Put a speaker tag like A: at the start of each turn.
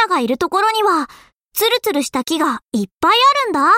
A: ナがいるところには、ツルツルした木がいっぱいあるんだ。